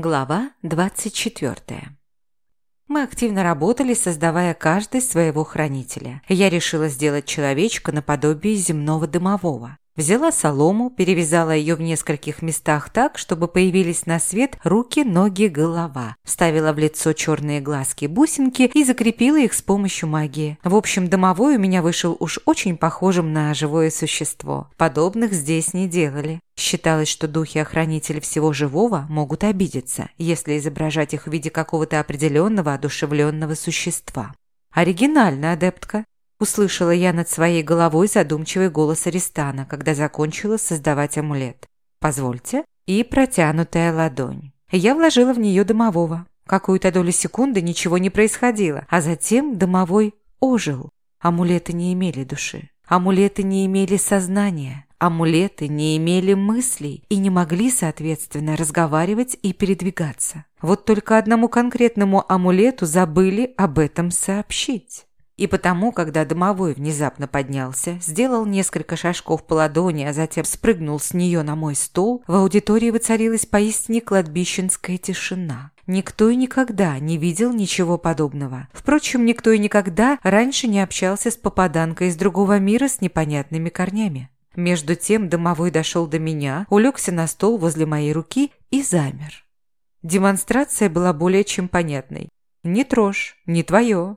Глава 24. Мы активно работали, создавая каждый своего хранителя. Я решила сделать человечка наподобие земного дымового. Взяла солому, перевязала ее в нескольких местах так, чтобы появились на свет руки, ноги, голова. Вставила в лицо черные глазки-бусинки и закрепила их с помощью магии. В общем, домовой у меня вышел уж очень похожим на живое существо. Подобных здесь не делали. Считалось, что духи-охранители всего живого могут обидеться, если изображать их в виде какого-то определенного одушевленного существа. Оригинально, адептка. Услышала я над своей головой задумчивый голос Аристана, когда закончила создавать амулет. «Позвольте». И протянутая ладонь. Я вложила в нее домового. Какую-то долю секунды ничего не происходило, а затем домовой ожил. Амулеты не имели души. Амулеты не имели сознания. Амулеты не имели мыслей и не могли, соответственно, разговаривать и передвигаться. Вот только одному конкретному амулету забыли об этом сообщить. И потому, когда домовой внезапно поднялся, сделал несколько шажков по ладони, а затем спрыгнул с нее на мой стол, в аудитории воцарилась поистине кладбищенская тишина. Никто и никогда не видел ничего подобного. Впрочем, никто и никогда раньше не общался с попаданкой из другого мира с непонятными корнями. Между тем домовой дошел до меня, улегся на стол возле моей руки и замер. Демонстрация была более чем понятной. «Не трожь, не твое,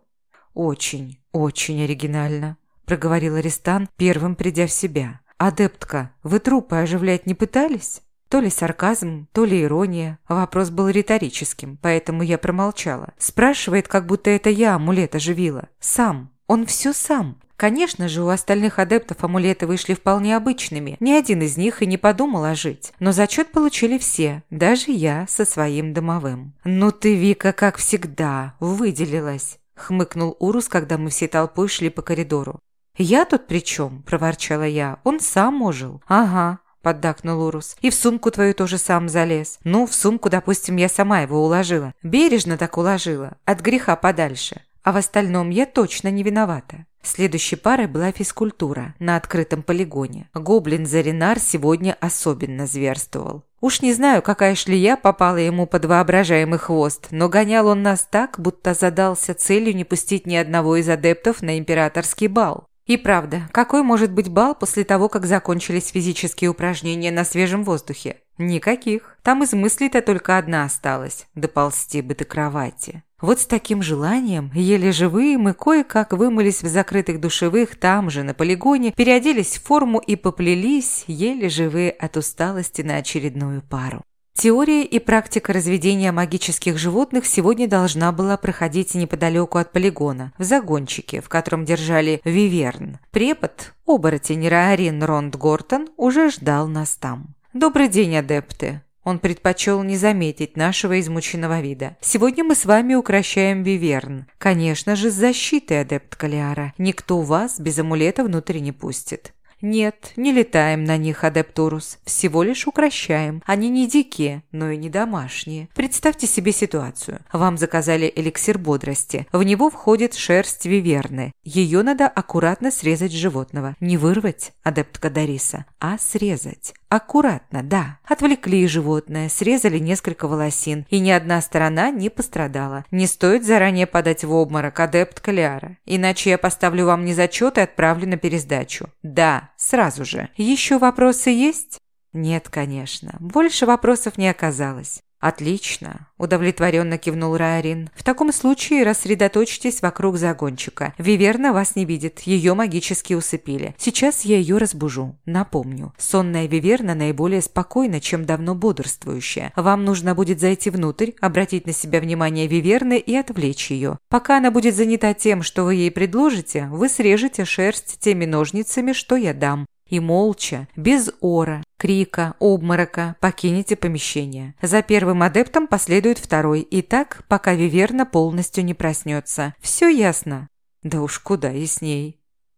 «Очень, очень оригинально», – проговорил Аристан, первым придя в себя. «Адептка, вы трупы оживлять не пытались?» То ли сарказм, то ли ирония. Вопрос был риторическим, поэтому я промолчала. Спрашивает, как будто это я амулет оживила. Сам. Он все сам. Конечно же, у остальных адептов амулеты вышли вполне обычными. Ни один из них и не подумал ожить. Но зачет получили все, даже я со своим домовым. «Ну ты, Вика, как всегда, выделилась хмыкнул Урус, когда мы всей толпой шли по коридору. «Я тут при чем?» – проворчала я. «Он сам ожил». «Ага», – поддакнул Урус. «И в сумку твою тоже сам залез. Ну, в сумку, допустим, я сама его уложила. Бережно так уложила. От греха подальше. А в остальном я точно не виновата». Следующей парой была физкультура на открытом полигоне. Гоблин Заринар сегодня особенно зверствовал. Уж не знаю, какая шлея попала ему под воображаемый хвост, но гонял он нас так, будто задался целью не пустить ни одного из адептов на императорский бал. И правда, какой может быть бал после того, как закончились физические упражнения на свежем воздухе? Никаких. Там из мыслей-то только одна осталась – доползти бы до кровати. Вот с таким желанием, еле живые, мы кое-как вымылись в закрытых душевых там же, на полигоне, переоделись в форму и поплелись, еле живые от усталости на очередную пару. Теория и практика разведения магических животных сегодня должна была проходить неподалеку от полигона, в загончике, в котором держали виверн. Препод, оборотень Раарин Ронд Гортон, уже ждал нас там. «Добрый день, адепты!» Он предпочел не заметить нашего измученного вида. «Сегодня мы с вами укращаем Виверн. Конечно же, с защитой, адепт Калиара. Никто вас без амулета внутрь не пустит. «Нет, не летаем на них, Адептурус. Всего лишь укращаем. Они не дикие, но и не домашние. Представьте себе ситуацию. Вам заказали эликсир бодрости. В него входит шерсть виверны. Ее надо аккуратно срезать с животного. Не вырвать, адепт Кадариса, а срезать. Аккуратно, да. Отвлекли животное, срезали несколько волосин, и ни одна сторона не пострадала. Не стоит заранее подать в обморок, адепт Калиара. Иначе я поставлю вам незачет и отправлю на пересдачу. Да, сразу же. Еще вопросы есть? Нет, конечно. Больше вопросов не оказалось. «Отлично», – удовлетворенно кивнул Райарин. «В таком случае рассредоточьтесь вокруг загончика. Виверна вас не видит, ее магически усыпили. Сейчас я ее разбужу. Напомню, сонная Виверна наиболее спокойна, чем давно бодрствующая. Вам нужно будет зайти внутрь, обратить на себя внимание Виверны и отвлечь ее. Пока она будет занята тем, что вы ей предложите, вы срежете шерсть теми ножницами, что я дам и молча, без ора, крика, обморока покинете помещение. За первым адептом последует второй, и так, пока Виверна полностью не проснется. Все ясно? Да уж куда ясней.